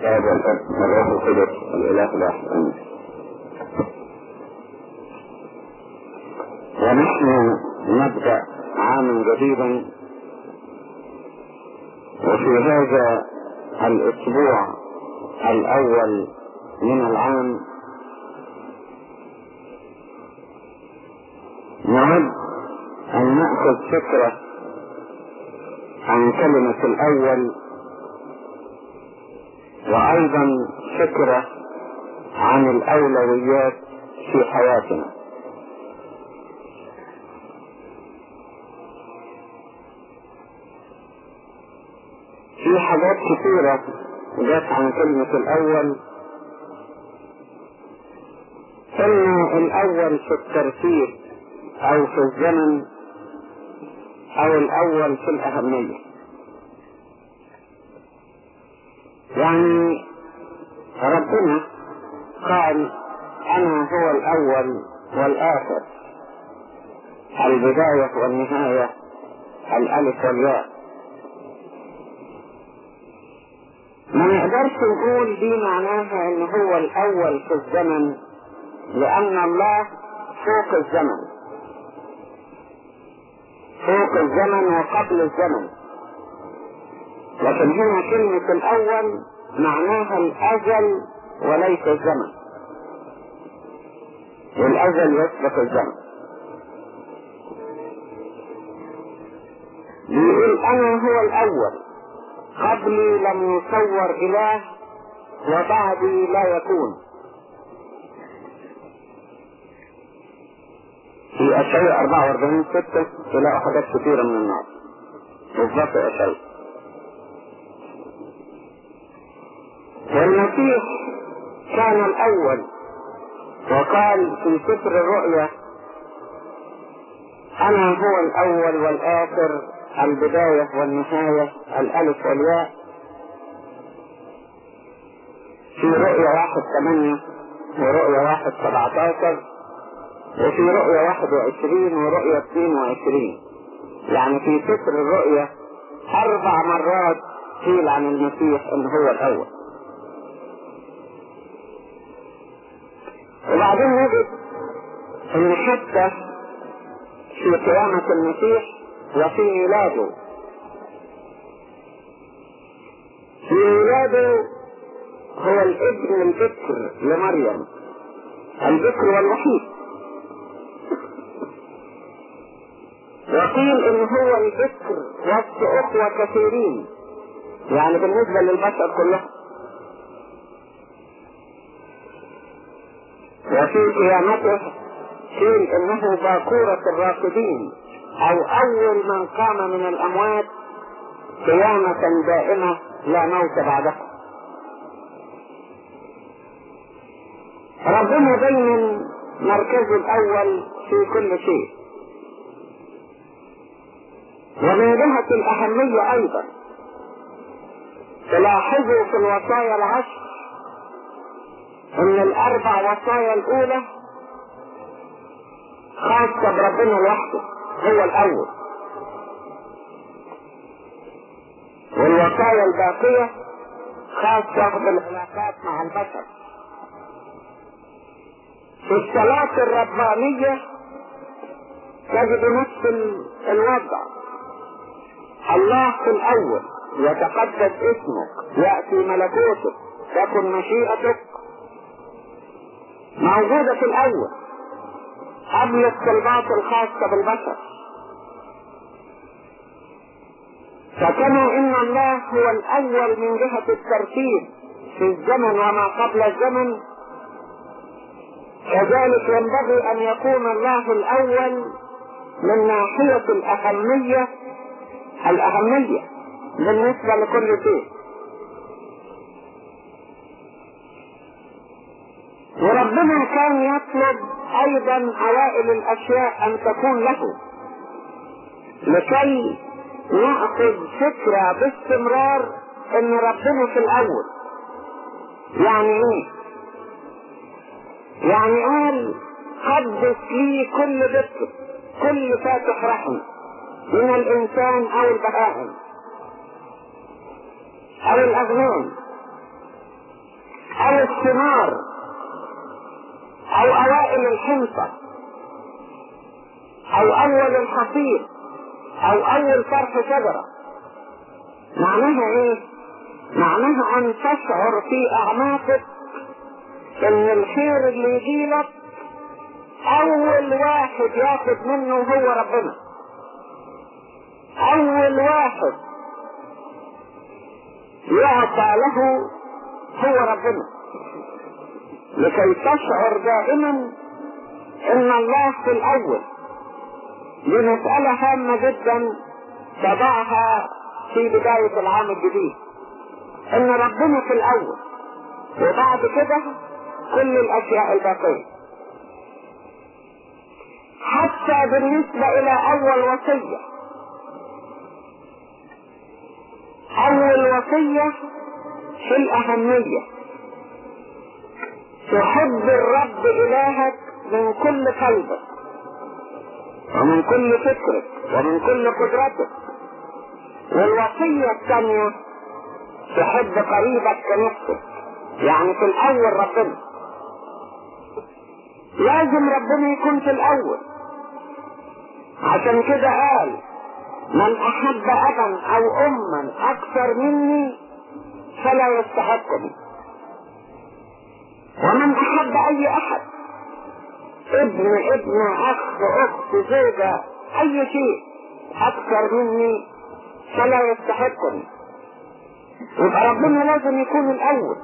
الآب والأب والروح الواحد آمين ونحن نبدأ عاما جديدا وفي هذا الأسبوع الأول من العام نود أن نأخذ فكرة عن كلمة الأول وأيضا فكرة عن الأولويات في حياتنا. في حاجات كثيرة جت عن كلمة الأول. إن الأول في الترتيب أو في الزمن أو الأول في الأهمية. يعني ربنا قال أنا هو الأول والآخر. البداية والنهاية. الألف والياء. ما نقدرش نقول دي معناها إن هو الأول في الزمن لأن الله فوق الزمن. فوق الزمن وقبل الزمن. لكن هنا كلمة الأول معناها الأزل وليس الزمن. والأزل يسبق الزمن. بيقول أنا هو الأول. قبلي لم يصور إله وبعدي لا يكون. في أشعياء 44 6 تلاقوا حاجات كثيرة من النار. بالضبط أشعياء والمسيح كان الأول. وقال في سفر الرؤيا أنا هو الأول والآخر البداية والنهاية الألف والياء. في رؤية واحد ثمانية ورؤية واحد سبعتاشر وفي رؤية واحد وعشرين ورؤية اثنين وعشرين. يعني في سفر الرؤية أربع مرات قيل عن المسيح إن هو الأول. وبعدين نجد إن حتى في قيامة المسيح وفي ميلاده. في ميلاده هو الابن البكر لمريم البكر والوحيد. وقيل إن هو البكر وسط أخوة كثيرين. يعني بالنسبة للبشر كلهم وفي قيامته قيل إنه باكورة الراقدين أو أول من قام من الأموات قيامة دائمة لا موت بعدها ربنا بين مركزه الأول في كل شيء. ومن جهة الأهمية أيضا. تلاحظوا في الوصايا العشر إن الأربع وصايا الأولى خاصة بربنا لوحده هو الأول. والوصايا الباقية خاصة بالعلاقات مع البشر. في الصلاة الربانية تجد نفس الوضع. الله في الأول يتقدس اسمك يأتي ملكوتك تكن مشيئتك موجودة في الأول. قبل الطلبات الخاصة بالبشر فكما إن الله هو الأول من جهة الترتيب في الزمن وما قبل الزمن. كذلك ينبغي أن يكون الله الأول من ناحية الأهمية الأهمية بالنسبة لكل شيء. وربنا كان يطلب أيضا اوائل الأشياء أن تكون له. لكي ناخذ فكرة باستمرار إن ربنا في الأول. يعني إيه؟ يعني قال قدس لي كل ذكر كل فاتح رحم من الإنسان أو البهائم أو الأغنام أو الثمار. أو أوائل الحنطة أو أول الحصير أو أول فرح شجرة. معناها إيه؟ معناها أن تشعر في أعماقك إن الخير اللي يجيلك أول واحد ياخد منه هو ربنا. أول واحد يعطى له هو ربنا. لكي تشعر دائما إن الله في الأول. دي مسألة هامة جدا تضعها في بداية العام الجديد. إن ربنا في الأول. وبعد كده كل الأشياء الباقية. حتى بالنسبة إلى أول وصية. أول وصية في الأهمية. تحب الرب إلهك من كل قلبك ومن كل فكرك ومن كل قدرتك. والوصية الثانية تحب قريبك كنفسك يعني في الأول ربنا. لازم ربنا يكون في الأول. عشان كده قال من أحب أبا أو أما أكثر مني فلا يستحقني. ومن أحب أي أحد. ابن ابن أخ أخت زوجة أي شيء. أكثر مني فلا يستحقني. يبقى ربنا لازم يكون الأول.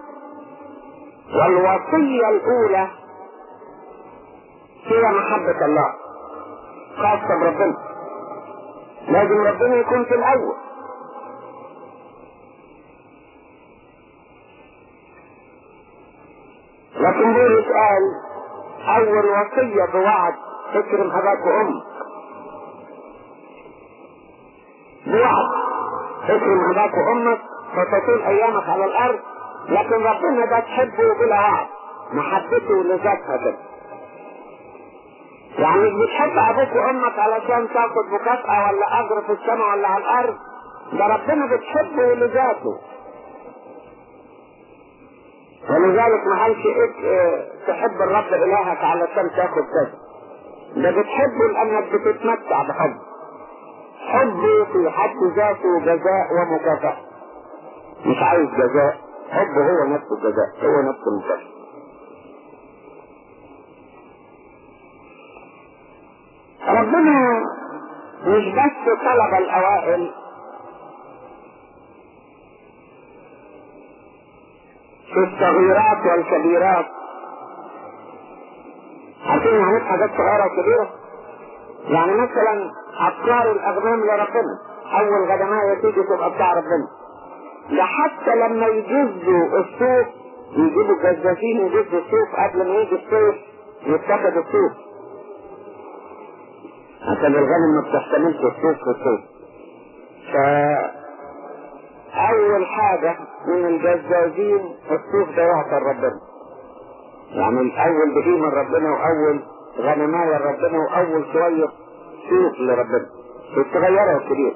والوصية الأولى هي محبة الله خاصة بربنا. لازم ربنا يكون في الأول. لكن بولس قال أول وصية بوعد اكرم اباك وامك بوعد اكرم اباك وامك فتطول أيامك على الأرض لكن ربنا ده تحبه بلا وعد محبته لذاتها كده يعني بتحب أبوك وأمك علشان تاخد مكافأة ولا أجر في السماء ولا على الأرض ده ربنا بتحبه لذاته. ولذلك ما قالش إيه تحب الرب إلهك علشان تاخد كذا ده بتحبه لأنك بتتمتع بحب. حبه في حد ذاته جزاء ومكافأة. مش عايز جزاء. حبه هو نفسه الجزاء هو نفسه المكافأة ربنا مش بس طلب الأوائل في الصغيرات والكبيرات. عارفين يعني حاجات صغيرة وكبيرة؟ يعني مثلا أفكار الأغنام لربنا. أول غدماء تيجي تبقى بتاع ربنا. ده حتى لما يجزوا الصوف يجيبوا الجزازين يجزوا الصوف قبل ما يجي الصيف يتخذ الصوف. عشان الغنم ما بتحتملش الصوف في الصيف أول حاجة من الجزازين الصوف ده يعطى ربنا. يعني الأول بهيمة لربنا وأول غنماية لربنا وأول شوية صوف لربنا. الصغيرة والكبيرة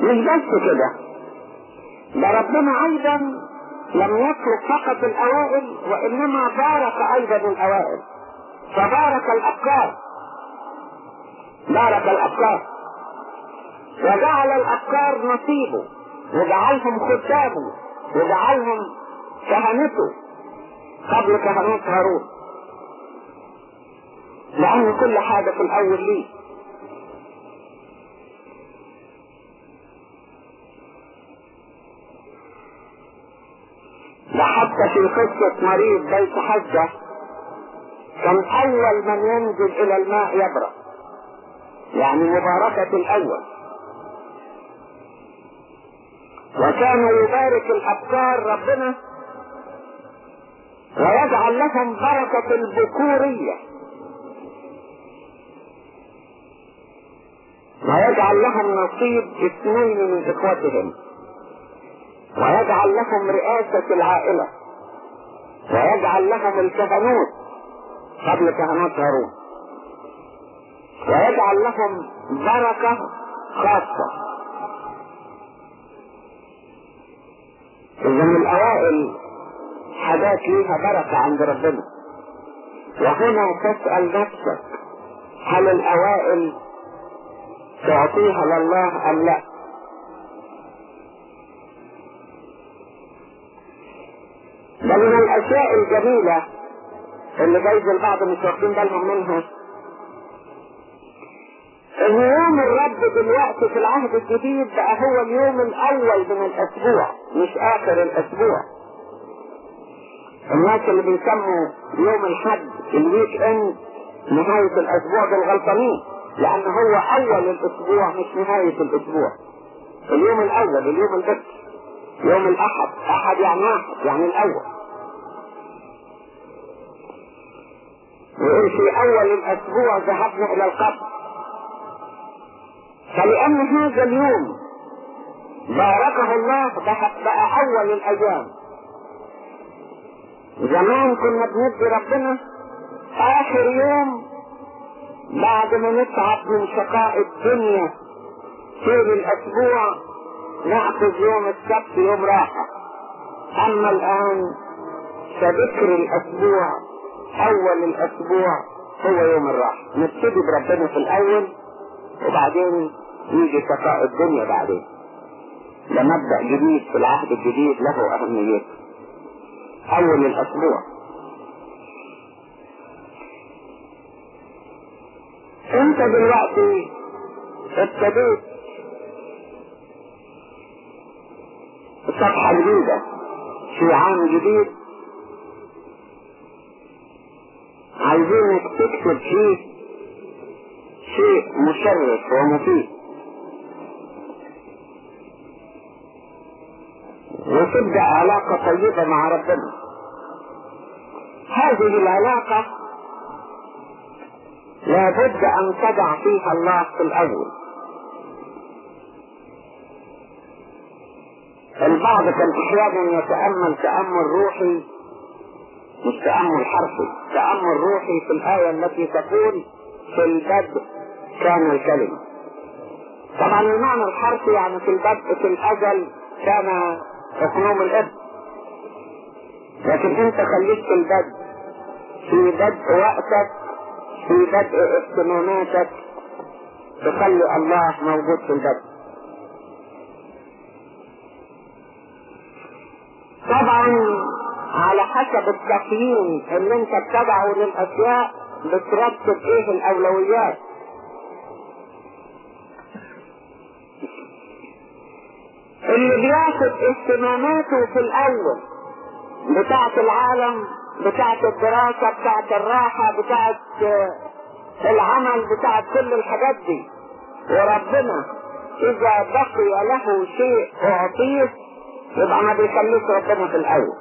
مش بس كده. ده ربنا أيضا لم يترك فقط الأوائل وإنما بارك أيضا الأوائل. فبارك الأبكار. بارك الأبكار. وجعل الأفكار نصيبه وجعلهم خدامه وجعلهم كهنته قبل كهنوت هارون. لأن كل حاجة في الأول ليه. ده حتى في قصة مريض بيت حجة كان أول من ينزل إلى الماء يبرأ. يعني مباركة الأول. وكان يبارك الأبكار ربنا ويجعل لهم بركة الذكورية. ويجعل لهم نصيب اثنين من إخوتهم. ويجعل لهم رئاسة العائلة. ويجعل لهم الكهنوت قبل كهنوت هارون. ويجعل لهم بركة خاصة. الأوائل حاجات ليها بركة عند ربنا. وهنا تسأل نفسك هل الأوائل تعطيها لله أم لا؟ ده من الأشياء الجميلة اللي جايز البعض مش واخدين بالهم منها ان يوم الرب دلوقتي في العهد الجديد بقى هو اليوم الأول من الأسبوع مش آخر الأسبوع. الناس اللي بيسموا يوم الحد الويك إند نهاية الأسبوع دول غلطانين لأن هو أول الأسبوع مش نهاية الأسبوع. اليوم الأول اليوم البكر يوم الأحد. أحد يعني واحد يعني الأول. وإن في أول الأسبوع؟ ذهبنا إلى القبر. فلأن هذا اليوم باركه الله بقى أول الأيام. زمان كنا بندي ربنا آخر يوم بعد ما نتعب من شقاء الدنيا طول الأسبوع نأخذ يوم السبت يوم راحة. أما الآن فذكر الأسبوع أول الأسبوع هو يوم الراحة. نبتدي بربنا في الأول وبعدين يجي شقاء الدنيا بعدين ده مبدأ جديد في العهد الجديد له أهميته أول الأسبوع. أنت دلوقتي ابتديت صفحة جديدة. في عام جديد. عايزينك تكتب فيه شيء مشرف ومفيد. وتبدأ علاقة طيبة مع ربنا. هذه العلاقة لابد أن تضع فيها الله في الأول. البعض كان أحيانا يتأمل تأمل روحي مش تأمل حرفي تأمل روحي في الآية التي تقول في البدء كان الكلمة. طبعا المعنى الحرفي يعني في البدء في الأزل كان اقنوم الاب لكن أنت خليك في البدء. في بدء وقتك في بدء اهتماماتك. تخلي الله موجود في البدء. طبعا على حسب التقييم اللي أنت بتدعه للاشياء بترتب إيه الأولويات. اللي بياخد اهتماماته في الأول. بتاعة العالم بتاعة الدراسة بتاعة الراحة بتاعة العمل بتاعة كل الحاجات دي. وربنا إذا بقي له شيء أعطيه يبقى ما بيخليش ربنا في الأول.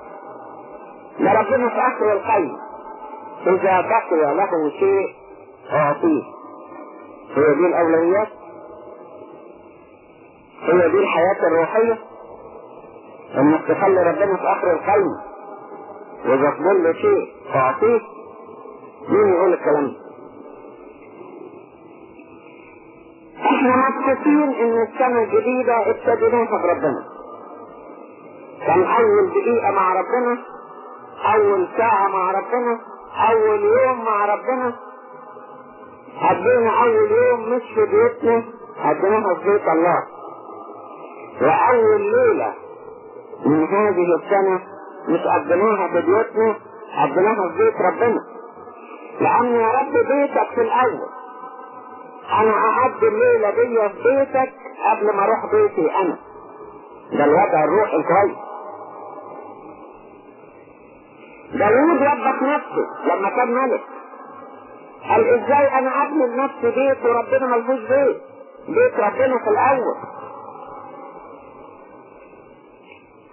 ده ربنا في آخر القيم. إذا بقي له شيء أعطيه. هي دي الأولويات. هي دي الحياة الروحية. انك تخلي ربنا في آخر القلب وإذا فضل له شيء تعطيه مين يقول الكلام ده؟ إحنا مبسوطين إن السنة الجديدة ابتديناها بربنا كان أول دقيقة مع ربنا أول ساعة مع ربنا أول يوم مع ربنا. قضينا أول يوم مش في بيوتنا قضيناها في بيت الله. وأول ليلة من هذه السنة مش قضيناها في بيوتنا قضيناها في بيت ربنا. لأن يا رب بيتك في الأول. أنا أقضي الليلة دي في بيتك قبل ما أروح بيتي أنا. ده الوضع الروحي الكويس داوود وبخ نفسه لما كان ملك. قال إزاي أنا أبني لنفسي بيت وربنا ملهوش بيت؟ بيت ربنا في الأول.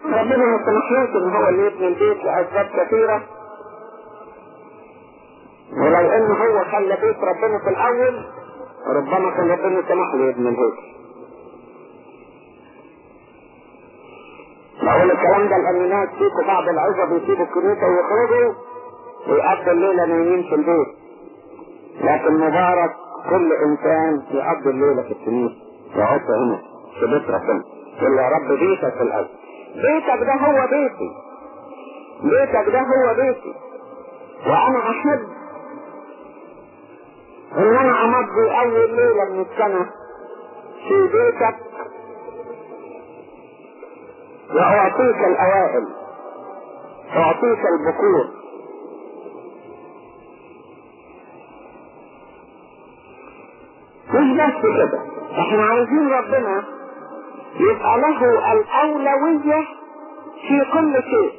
ربنا ما ان هو اللي يبني البيت لأسباب كثيرة. ولو إن هو خلى بيت ربنا في الأول ربما كان ربنا سمح له يبني البيت بقول الكلام ده؟ الناس فيكم بعض العزب يسيبوا الكنيسة ويخرجوا ويقضوا الليلة نايمين في البيت. لكن مبارك كل إنسان يقضي الليلة في الكنيسة. يقعد هنا في بيت ربنا. يقول يا رب بيتك في الأول. بيتك ده هو بيتي. بيتك ده هو بيتي. وأنا أحب إن أنا أمضي أول ليلة من السنة في بيتك وأعطيك الأوائل أعطيك البكور مش بس كده إحنا عايزين ربنا يبقى له الأولوية في كل شيء.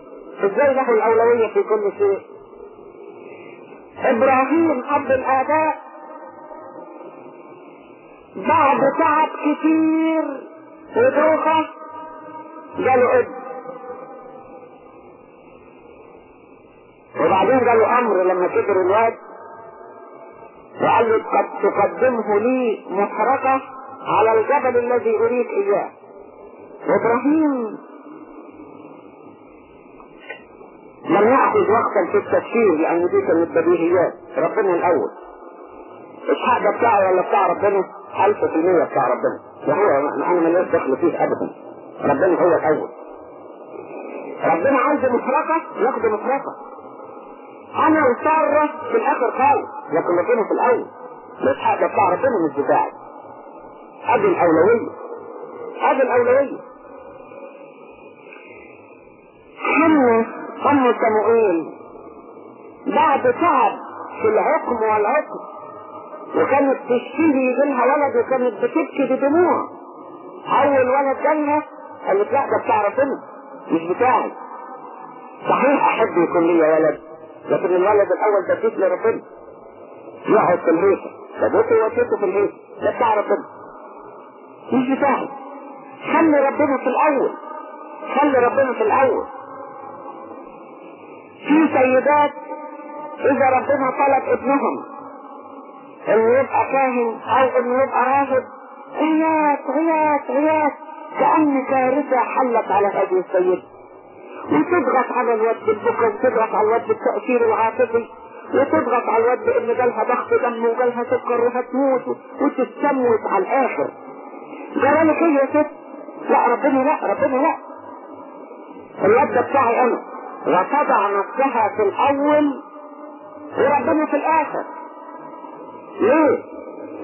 إزاي له الأولوية في كل شيء؟ إبراهيم أب الآباء بعد تعب كتير ودوخة جاله ابن وبعدين جاله أمر لما كبر الواد وقال له قد تقدمه لي محرقة على الجبل الذي أريد إياه. وابراهيم لم يأخذ وقتا في التفكير لأن دي كانت بديهيات ربنا الأول. إسحاق ده بتاعي ولا بتاع ربنا؟ ألف في المية بتاع ربنا. وهو أنا ماليش دخل فيه أبدا. ربنا هو الأول. ربنا عايز مفرقة ياخد مفرقة أنا وسارة في الآخر خالص. لكن ربنا في الأول. الإسحاق ده بتاع ربنا مش بتاعي هذه الأولوية. هذه الأولوية. حنا أم سموئيل بعد تعب في الحكم والعقد وكانت تشتهي يجيلها ولد وكانت بتبكي بدموع. أول ولد جالها قالت لا ده بتاع ربنا مش بتاعي. صحيح أحب يكون لي ولد لكن الولد الأول ده جيت لربنا. يقعد في الهيكل فبوته وشيته في الهيكل ده بتاع ربنا مش بتاعي. خلي ربنا في الأول. خلي ربنا في الأول. في سيدات إذا ربنا طلب ابنهم انه يبقى كاهن أو انه يبقى راهب عياط عياط عياط كأن كارثة حلت على هذه السيدة وتضغط على الواد بالبكرة وتضغط على الواد بالتأثير العاطفي وتضغط على الواد بإن جالها ضغط دم وجالها سكر وهتموت وتستموت على الآخر. جرالك إيه يا ست؟ لا ربنا لا ربنا لا. الواد ده بتاعي أنا. وتضع نفسها في الأول وربنا في الآخر. ليه؟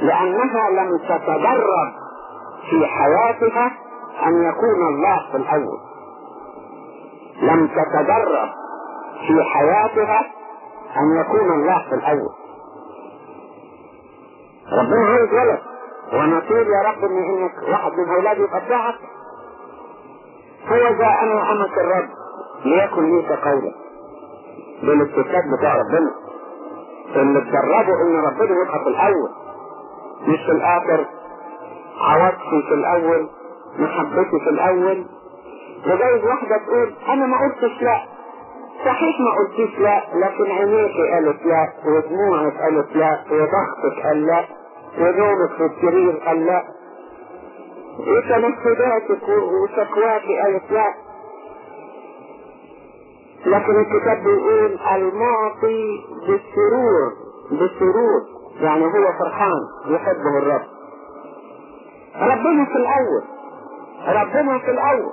لأنها لم تتدرب في حياتها أن يكون الله في الأول. لم تتدرب في حياتها أن يكون الله في الأول. ربنا عايز ولد ونطير يا رب ان إنك واحد من أولادي يبقى بتاعك هو ذا أنا أمك الرب. ليكن ليك قولا. دول الستات بتاع ربنا. اللي اتدربوا ان ربنا يبقى في الأول. مش في الآخر. عواطفي في الأول. محبتي في الأول. وجايز واحدة تقول أنا ما قلتش لا. صحيح ما قلتش لا لكن عينيك قالت لا ودموعك قالت لا وضغطك قال لا ونومك في السرير قال لا. وتنفذاتك وشكواك قالت لا. لكن الكتاب بيقول المعطي بالسرور بالسرور. يعني هو فرحان يحبه الرب. ربنا في الأول ربنا في الأول.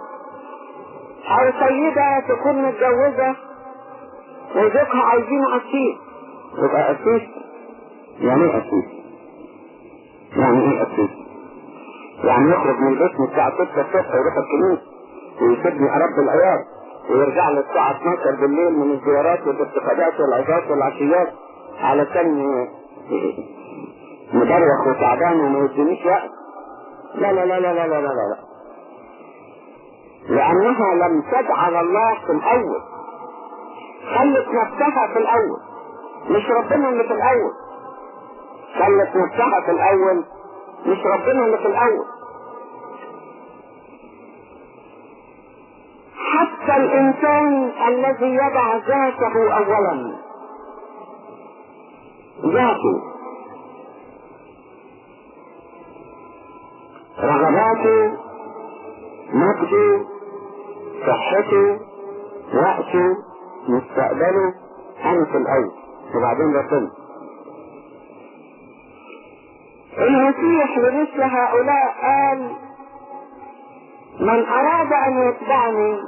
أو سيدة تكون متجوزة وزوجها عايزينه اسيس يبقى اسيس يعني إيه اسيس يعني إيه اسيس يعني يخرج من من الساعة 6 الصبح ويروح الكنيسة ويسيبني ارب العيال. ويرجع لي الساعة 12 بالليل من الزيارات والافتقادات والعظات والعشيات علشان مدروخ وتعبان وما يدينيش وقت. لا لا لا لا لا لا لا لا. لأنها لم تجعل الله في الأول. خلت نفسها في الأول. مش ربنا اللي في الأول. خلت نفسها في الأول. مش ربنا اللي في الأول. حتى الإنسان الذي يضع ذاته أولا. ذاته. رغباته مجده صحته وقته مستقبله أنا في الأول. وبعدين ربنا المسيح لمثل هؤلاء قال من أراد أن يتبعني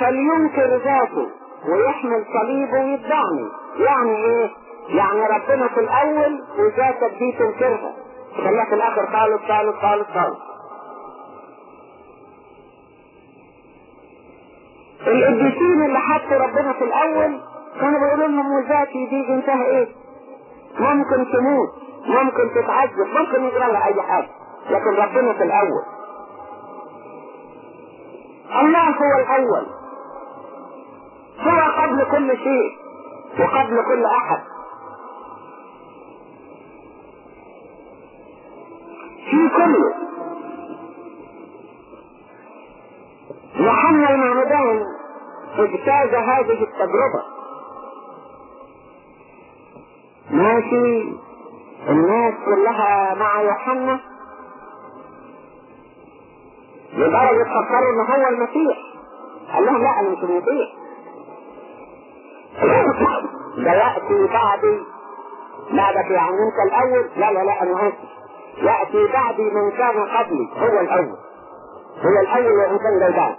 فلينكر ذاته ويحمل صليبه ويتبعني يعني إيه؟ يعني ربنا في الأول وذاتك دي تنكرها. تخليها في الآخر. خالص خالص خالص خالص. القديسين اللي حطوا ربنا في الأول كانوا بيقولوا لهم وذاتي دي انتهى إيه؟ ممكن تموت ممكن تتعذب ممكن يجرى لها أي حاجة لكن ربنا في الأول. الله هو الأول. هو قبل كل شيء وقبل كل أحد. في كله يوحنا المعمدان إجتاز هذه التجربة. ماشي. الناس كلها مع يوحنا. لدرجة فكروا ان هو المسيح. قال لهم لا أنا مش المسيح. ده يأتي بعدي بعدك يعني انت الأول. لا لا لا أنا آسف. يأتي بعدي من كان قبلي. هو الأول. هو الأول وان كان جيدان.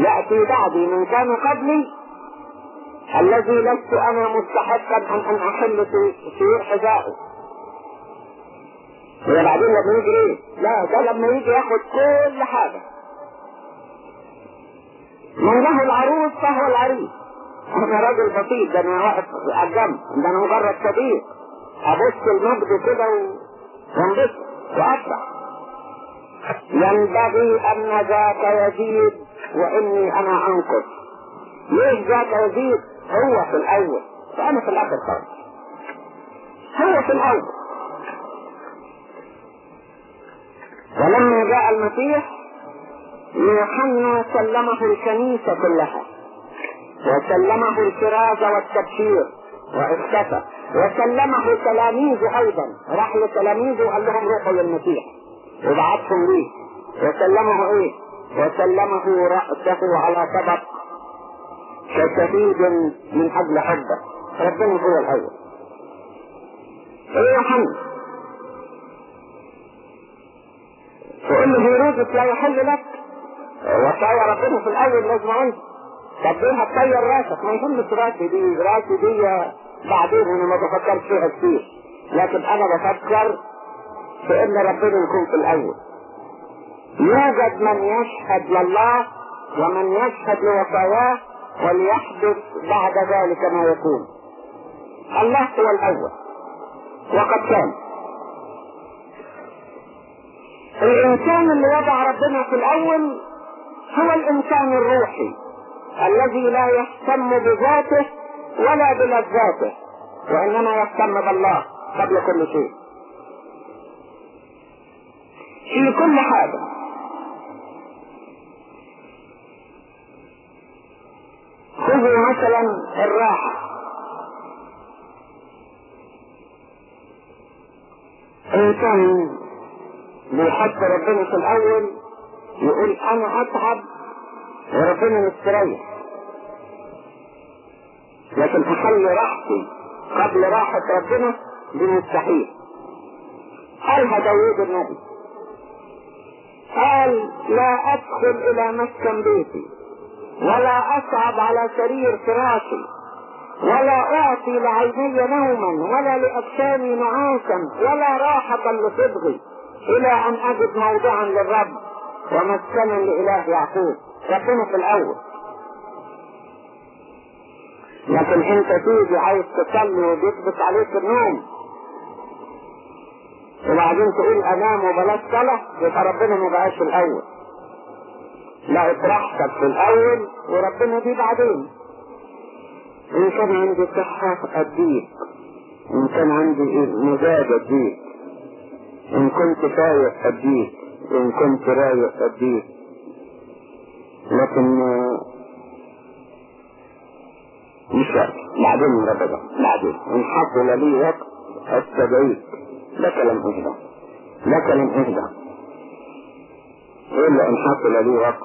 يأتي بعدي من كان قبلي. الذي لست أنا مستحقا ان أن أحل في حذائه هو بعدين لما يجي إيه؟ لا ده لما يجي ياخد كل حاجة. من له العروس فهو العريس. أنا راجل بسيط ده أنا واقف على الجنب ده أنا مجرد صديق أبص المجد كده وانبسط وافرح ينبغي أن ذاك يزيد وإني أنا انقص ليش ذاك يزيد؟ هو في الأول. فانا في الآخر خالص. هو في الأول. ولما جاء المسيح يوحنا سلمه الكنيسة كلها. وسلمه الكرازة والتبشير واختفى وسلمه تلاميذه أيضا. راح لتلاميذه وقال لهم روحوا للمسيح. وبعتهم ليه. وسلمه إيه؟ وسلمه رأسه على طبق كشهيد من أجل حبه. ربنا هو الأول. إيه يوحنا تقول له هيرودس لا يحل لك. وصايا ربنا في الأول لازم عنده طب ليه هتطير راسك. ما يهمش راسي دي. راسي دي بعدين أنا ما بفكرش فيها كتير. لكن أنا بفكر في إن ربنا يكون في الأول. يوجد من يشهد لله ومن يشهد لوصاياه وليحدث بعد ذلك ما يكون. الله هو الأول. وقد كان. الإنسان اللي وضع ربنا في الأول هو الإنسان الروحي. الذي لا يهتم بذاته ولا بلذاته وإنما يهتم بالله قبل كل شيء. في كل حاجة. خذوا مثلا الراحة. إنسان بيحط ربنا في الأول يقول أنا أتعب وربنا مستريح. لكن اخلي راحتي قبل راحة ربنا دي مستحيل قالها داوود النبي؟ قال لا أدخل إلى مسكن بيتي ولا اصعد على سرير فراشي ولا أعطي لعيني نوما ولا لأجسامي نعاسا ولا راحة لصدغي إلى أن أجد موضعا للرب. ومسكنا لإله يعقوب. ربنا في الأول. لكن أنت تيجي عايز تصلي وبيثبت عليك النوم. وبعدين تقول انام وبلاش صلاة يبقى ربنا ما بقاش في الأول. لا راحتك في الأول وربنا دي بعدين. إن كان عندي صحة أديك. إن كان عندي مزاج أديك. إن كنت فايق أديك. إن كنت رايق أديك. لكن مش وقت بعدين رب بعدين إن حصل لي وقت أستدعيك. ده كلام اهدى ده كلام اهدى الا إن حصل لي وقت.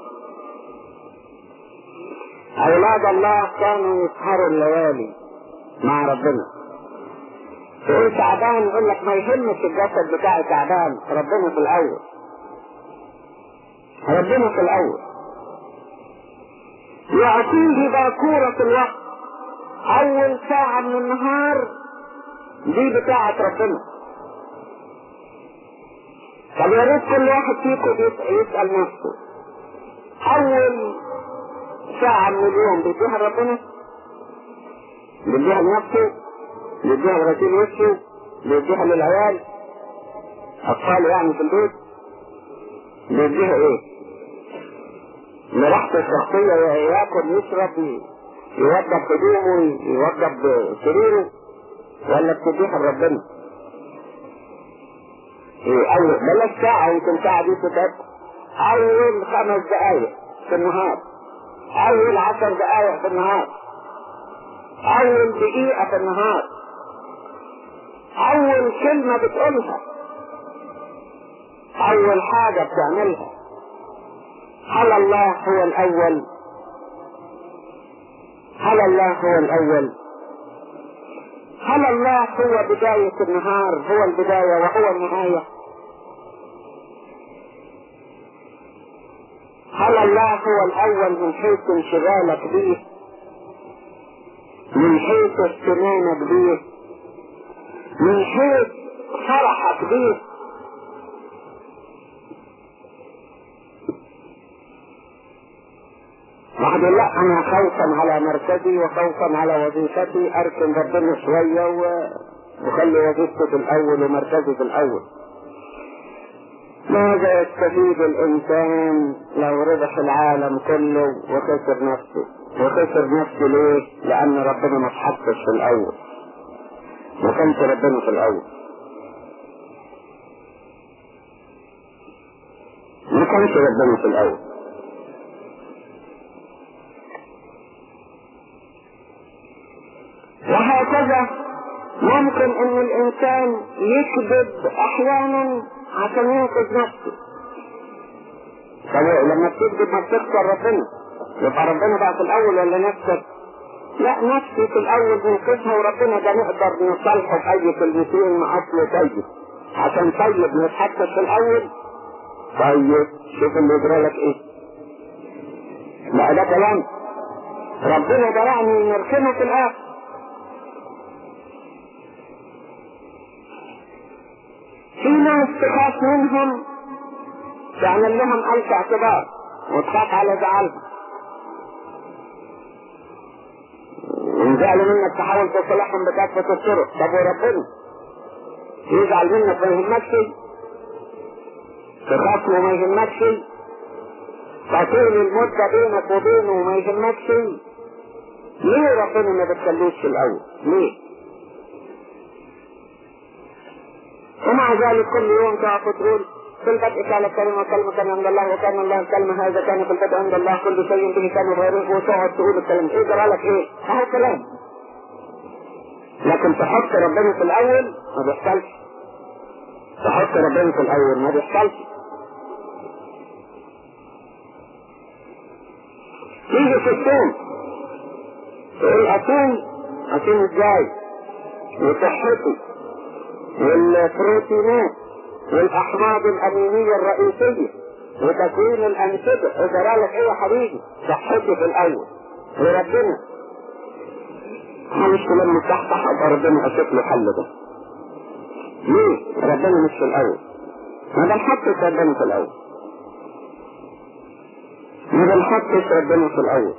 أولاد الله كانوا يسهروا الليالي مع ربنا. تقول تعبان يقول لك ما يهمش الجسد بتاعي تعبان ربنا في الأول. ربنا في الأول. يعطيه باكورة الوقت. أول ساعة من النهار دي بتاعة ربنا. طب يا ريت كل واحد فيكم يسأل نفسه. أول ساعة من اليوم بيديها ربنا؟ بيديها لنفسه بيديها لغسيل وشه؟ بيديها للعيال؟ أطفال يعني في البيت؟ بيديها إيه؟ لراحته الشخصية ياكل يشرب يوضب هدومه يوضب سريره ولا بتديها لربنا إيه اول بلاش ساعة يمكن ساعة دي تتعب. أول خمس دقايق في النهار. أول عشر دقايق في النهار. أول دقيقة في النهار. أول كلمة بتقولها. أول حاجة بتعملها. هل الله هو الأول؟ هل الله هو الأول؟ هل الله هو بداية النهار؟ هو البداية وهو النهاية؟ هل الله هو الأول من حيث انشغالك به من حيث اهتمامك به من حيث فرحك به يقول لا أنا خوفا على مركزي وخوفا على وظيفتي. أركن ربنا شوية وخلي وظيفتي في الأول ومركزي في الأول. ماذا يستفيد الإنسان لو ربح العالم كله وخسر نفسه؟ وخسر نفسه ليه؟ لأن ربنا ما اتحطش في الأول. ما كانش ربنا في الأول. ما كانش ربنا في الأول. وهكذا ممكن إن الإنسان يكذب أحيانا عشان ينقذ نفسه. لما بتكذب ما بتخسر ربنا. يبقى ربنا بقى في الأول ولا نفسك؟ لا نفسي في الأول بنقذها وربنا ده نقدر نصالحه بأي كلمتين مع أصله طيب. عشان طيب نتحدث في الأول. طيب شوف اللي يجرى لك إيه. لا ده كلام. ربنا ده يعني في الآخر في ناس تخاف منهم تعمل لهم ألف اعتبار وتخاف على زعلهم إن زعلوا منك تحاول تصلحهم بكافة الطرق. طب وربنا؟ يزعل منك ما يهمكش تخاف له ما يهمكش تطول المدة بينك وبينه وما يهمكش ليه ربنا ما بتخلوش في الأول؟ ليه؟ ومع ذلك كل يوم تقف تقول في البدء كان الكلمة كلمة كان عند الله وكان الله الكلمة هذا كان في البدء عند الله كل شيء به كان غيره وتقعد تقول الكلام إيه جرى لك إيه؟ أهو كلام لكن تحط ربنا في الأول ما بيحصلش. تحط ربنا في الأول ما بيحصلش. تيجي في الصوم تقول اصوم اصوم إزاي؟ وصحتي والبروتينات والأحماض الأمينية الرئيسية وتكوين الأنسجة اجرى لك إيه يا حبيبي صحتي في الأول. وربنا. مش لما تصحصح يبقى ربنا أشوف له حل ده. ليه؟ ربنا مش في الأول. ما بنحطش ربنا في الأول. ما بنحطش ربنا في الأول.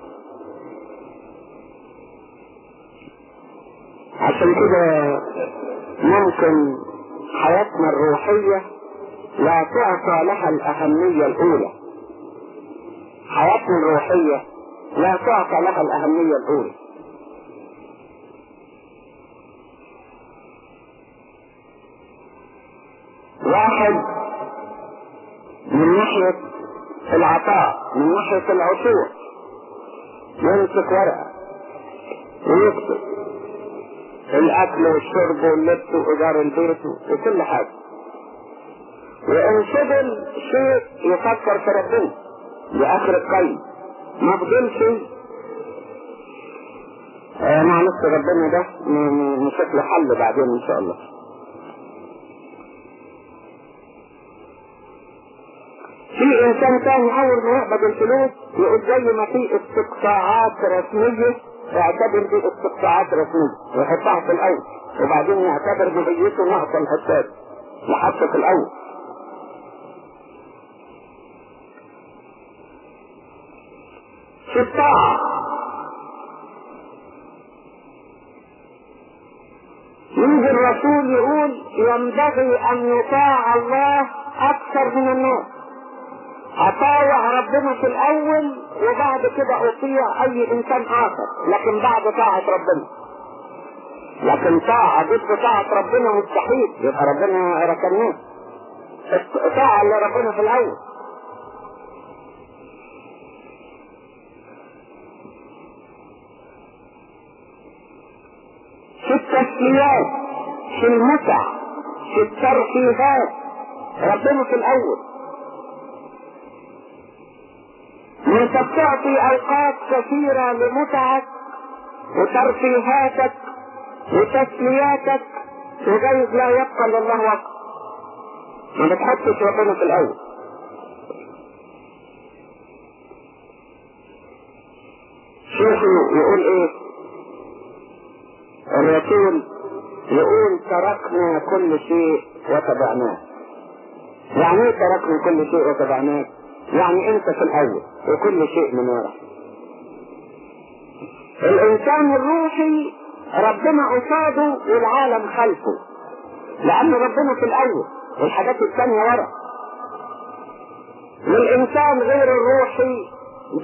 عشان كده ممكن حياتنا الروحية لا تعطى لها الأهمية الأولى. حياتنا الروحية لا تعطى لها الأهمية الأولى. واحد من ناحية العطاء من ناحية العشور يمسك ورقة ويكتب. الأكل والشرب واللبس وايجار البيت وكل حاجة. وان فضل شيء يفكر في ربنا لآخر القلب ما فضلش آه معلش ربنا ده نشوف له حل بعدين إن شاء الله. في إنسان تاني اول ما يقبض الفلوس يقول زي ما في استقطاعات رسمية يعتبر دي استقطاعات رسمية ويحطها في الأول وبعدين يعتبر بهيته ناقصة الحساب لحطه في الأول. في الطاعة الرسول يقول ينبغي أن يطاع الله أكثر من الناس. أطاوع ربنا في الأول وبعد كده اطيع أي إنسان آخر لكن بعد طاعة ربنا. لكن طاعة ضد طاعة ربنا مستحيل. يبقى ربنا ركناه. طاعة لربنا في الأول. في التسليات في المتع في الترفيهات ربنا في الأول. انت بتعطي اوقات كثيرة لمتعك وترفيهاتك وتسلياتك وجايز لا يبقى لله وقت. ما بتحطش ربنا في الأول. شوفوا يقول إيه؟ الرسول يقول تركنا كل شيء وتبعناه. يعني إيه تركنا كل شيء وتبعناه؟ يعني انت في الأول وكل شيء من وراء الإنسان الروحي ربنا قصاده والعالم خلفه لأن ربنا في الأول والحاجات الثانية ورا. والانسان غير الروحي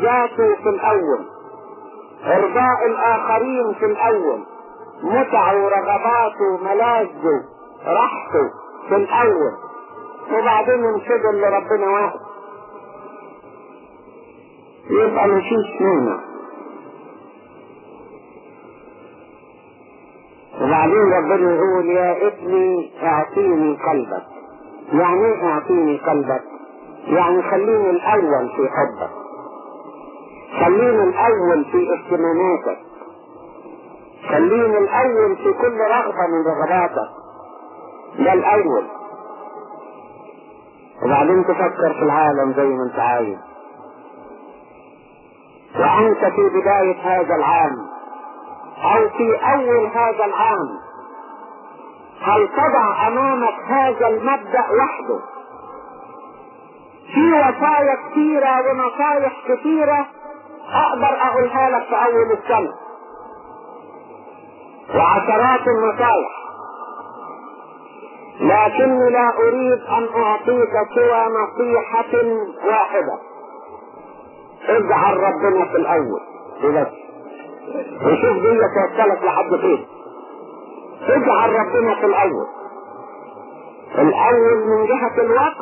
ذاته في الأول إرضاء الآخرين في الأول متعه ورغباته وملاذه راحته في الأول وبعدين ينشغل لربنا واحد. يبقى مفيش نعمة وبعدين ربنا يقول يا ابني أعطيني قلبك. يعني إيه أعطيني قلبك؟ يعني خليني الأول في حبك. خليني الأول في اهتماماتك. خليني الأول في كل رغبة من رغباتك. ده الأول. وبعدين تفكر في العالم زي ما أنت عايز. وأنت في بداية هذا العام. أو في أول هذا العام. هل تضع أمامك هذا المبدأ وحده؟ في وصايا كثيرة ونصايح كثيرة أقدر أقولها لك في أول السنة. وعشرات النصايح لكني لا أريد أن أعطيك سوى نصيحة واحدة. اجعل ربنا في الأول. وبس وشوف دي توصلك لحد فين. اجعل ربنا في الأول. الأول من جهة الوقت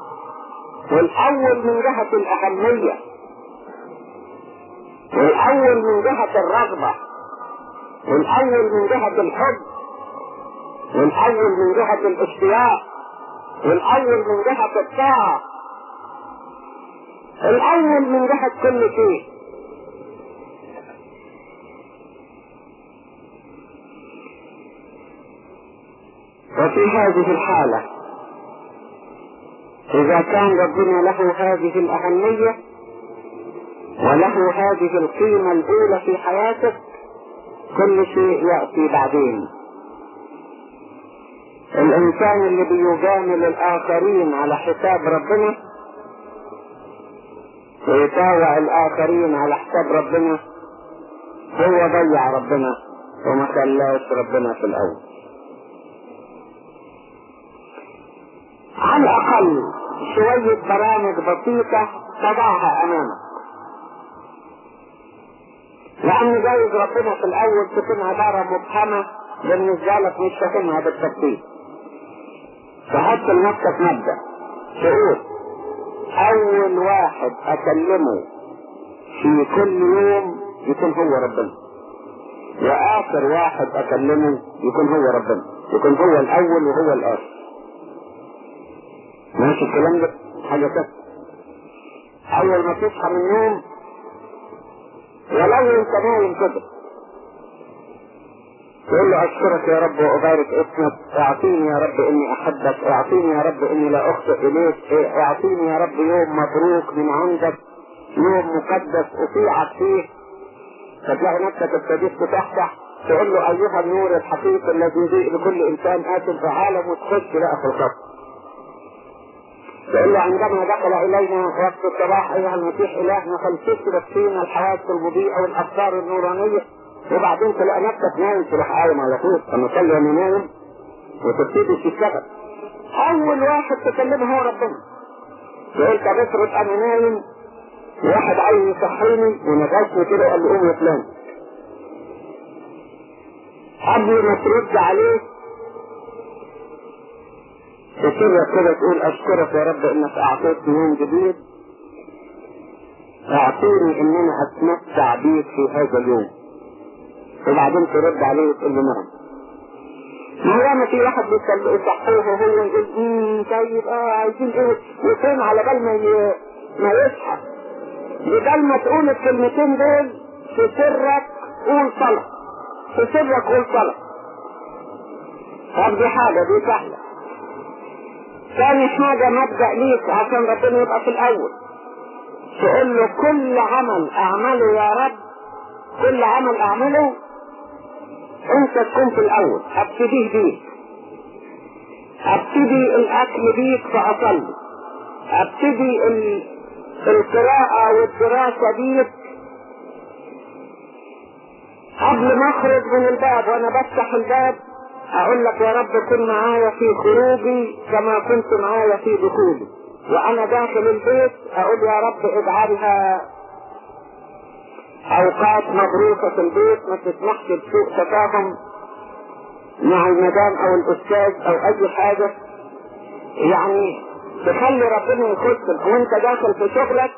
والأول من جهة الأهمية. والأول من جهة الرغبة. والأول من جهة الحب. والأول من جهة الاشتياق. والأول من جهة الطاعة. الأول من جهة كل شيء. وفي هذه الحالة إذا كان ربنا له هذه الأهمية وله هذه القيمة الأولى في حياتك كل شيء يأتي بعدين. الإنسان اللي بيجامل الآخرين على حساب ربنا ويطاوع الآخرين على حساب ربنا. هو ضيع ربنا وما خلاش ربنا في الأول. على الأقل شوية برامج بسيطة تضعها أمامك. لأن جايز ربنا في الأول تكون عبارة مبهمة بالنسبة لك مش فاهمها بالترتيب فحط لنفسك مبدأ. تقول أول واحد أكلمه في كل يوم يكون هو ربنا. وآخر واحد أكلمه يكون هو ربنا. يكون هو الأول وهو الآخر. ماشي الكلام ده؟ حاجة كده أول ما تصحى من النوم ولو أنت نايم كده. تقول له أشكرك يا رب وأبارك اسمك. أعطيني يا رب إني أحبك. أعطيني يا رب إني لا أخطئ إليك. أعطيني يا رب يوم مبروك من عندك. يوم مقدس أطيعك فيه. فتلاقي نفسك ابتديت تفتح تقول له أيها النور الحقيقي الذي يضيء لكل إنسان اتم في عالم وتخش في الخط تقول له عندما دخل إلينا وقت الصباح أيها المسيح إلهنا فلتشرب فينا الحياة المضيئة والافكار النورانية. وبعدين تلاقي نفسك نايم تروح قايم على طول. أما تصلي وأنا نايم وتبتدي تشتغل أول واحد تكلمه هو ربنا. تقول طب افرض أنا نايم واحد عايز يصحيني ونغشني كده وقال لي قوم يا فلان. قبل ما ترد عليه تسرك كده تقول أشكرك يا رب إنك أعطيتني يوم جديد. أعطيني ان أنا اتمتع بيك في هذا اليوم. وبعدين ترد عليه وتقول له نعم ما في واحد يصحوه وهو يقول طيب آه عايزين إيه؟ وفين على بال ما ي... ما يصحى. بدل ما تقول الكلمتين دول في سرك قول صلاه. في سرك قول صلاه. طب دي حاجة دي سهلة. ثاني حاجة مبدأ ليك عشان ربنا يبقى في الأول. تقول له كل عمل أعمله يا رب كل عمل أعمله أنت تكون في الأول. أبتديه بيك. أبتدي الأكل بيك فأصلي. أبتدي ال... القراءة والدراسة بيك. قبل ما أخرج من الباب وأنا بفتح الباب أقول لك يا رب كن معايا في خروجي كما كنت معايا في دخولي. وأنا داخل البيت أقول يا رب اجعلها أوقات مبروكة في البيت ما تسمحش بسوء تفاهم مع المدام أو الأستاذ أو أي حاجة. يعني تخلي ربنا يخصك وانت داخل في شغلك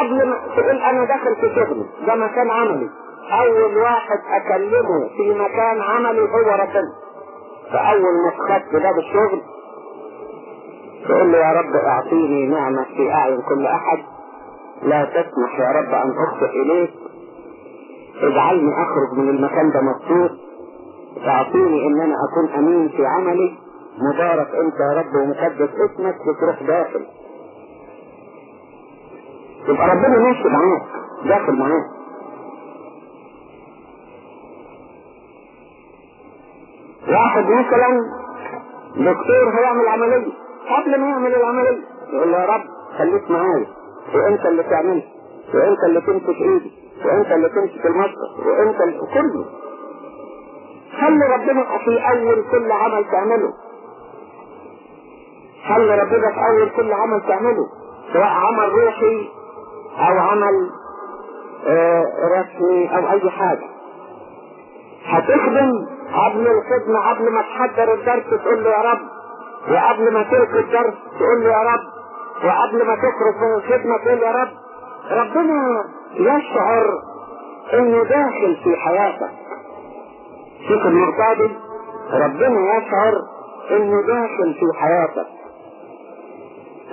قبل ما تقول أنا داخل في شغلي ده مكان عملي. أول واحد أكلمه في مكان عملي هو ربنا. فأول ما تخط باب الشغل تقول له يا رب أعطيني نعمة في أعين كل أحد. لا تسمح يا رب أن اخطئ إليك. اجعلني أخرج من المكان ده مبسوط تعطيني ان أنا أكون أمين في عملي مبارك أنت يا رب ومقدس اسمك وتروح داخل. يبقى ربنا ماشي معاك. داخل معاك. واحد مثلا دكتور هيعمل عملية. قبل ما يعمل العملية يقول له يا رب خليك معايا. وانت اللي تعملها وانت اللي تمسك ايدي وانت اللي تمسك المشرط وانت اللي كله. خلي ربنا في أول كل عمل تعمله؟ خلي ربنا في أول كل عمل تعمله؟ سواء عمل روحي أو عمل آه رسمي أو أي حاجة. هتخدم قبل الخدمة قبل ما تحضر الدرس تقول له يا رب وقبل ما تلقي الدرس تقول له يا رب وقبل ما تخرج من الخدمة تقول يا رب ربنا يشعر إنه داخل في حياتك. شوف دي ربنا يشعر إنه داخل في حياتك.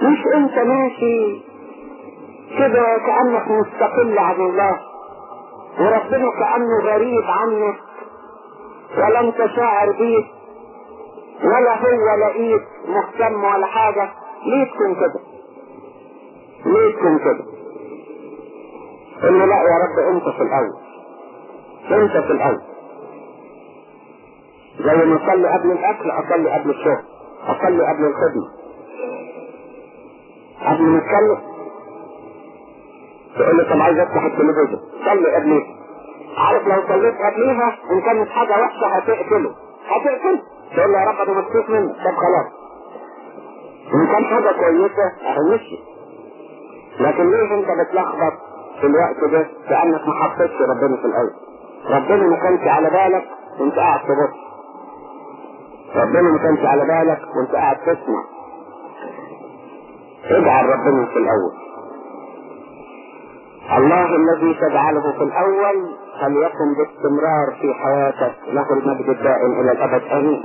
مش أنت ماشي كده كأنك مستقل عن الله وربنا كأنه غريب عنك ولا انت شاعر بيه ولا هو لقيت مهتم ولا حاجة. ليه تكون كده؟ ليه تكون كده؟ قل له لا يا رب انت في الأول. انت في الأول. زي ما اصلي قبل الأكل أصلي قبل الشغل أصلي قبل الخدمة. قبل ما اتكلم تقول لي طب عايز أفتح التلفزيون صلي قبل عارف لو صليت قبليها إن كانت حاجة وحشة هتقتله. هتقتله. تقول له يا رب أنا مكسوف منك. طب خلاص. إن كان حاجة كويسة أهو مشي. لكن ليه انت بتلخبط في الوقت ده؟ كأنك ما حطيتش ربنا في الأول ربنا ما كانش على بالك وانت قاعد تبص ربنا ما كانش على بالك وانت قاعد تسمع. اجعل ربنا في الأول. الله الذي تجعله في الأول فليكن باستمرار في حياتك. له المجد الدائم إلى الأبد. آمين.